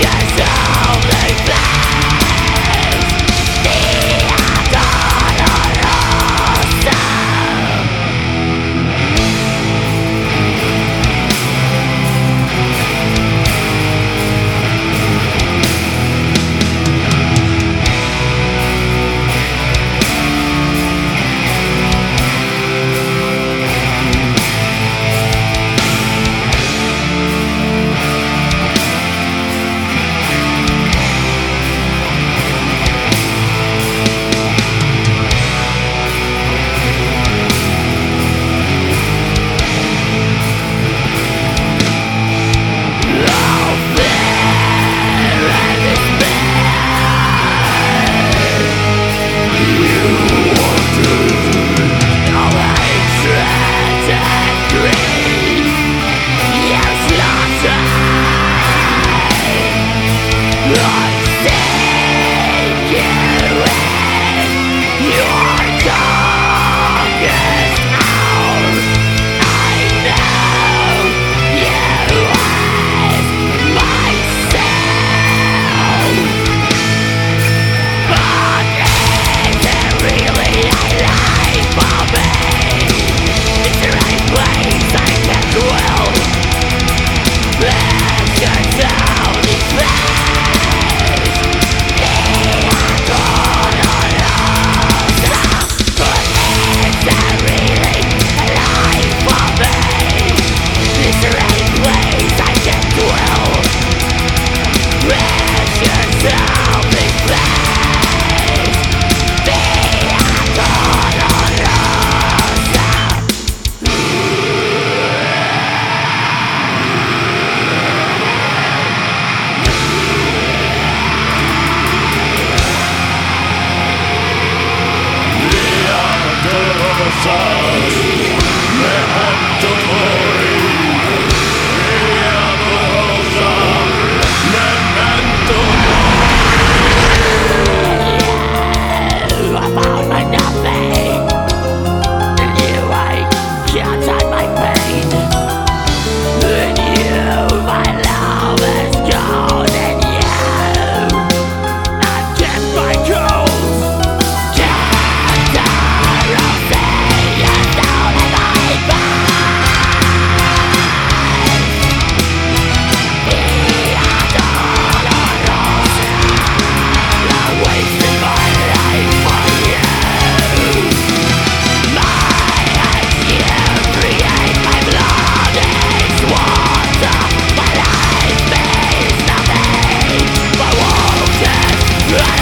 Just Tau, me hattu koe Yeah.